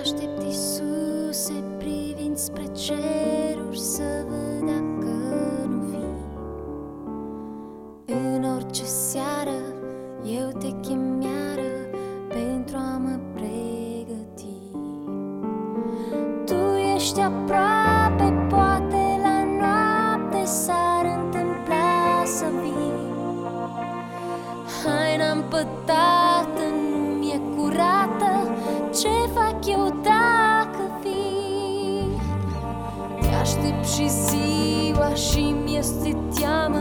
aștept, Iisuse, privind spre ceruri Să văd dacă nu vii. În orice seară eu te chem iară Pentru a mă pregăti. Tu ești aproape, poate la noapte S-ar întâmpla să vii. Haina împătată शिसीव शीम्यस्थित्याम्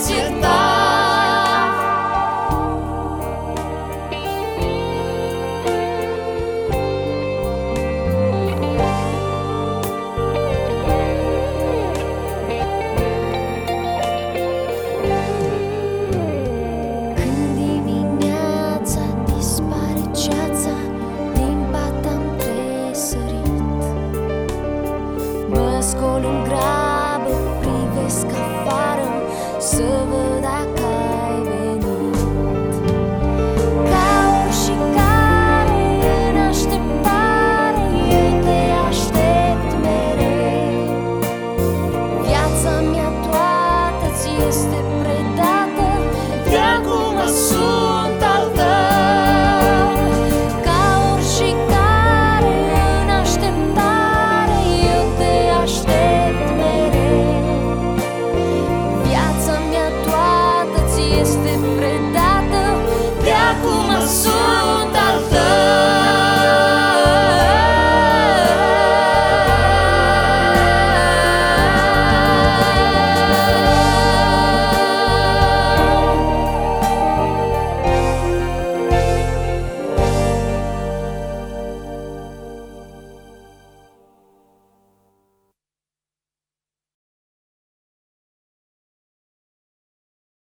简单 is the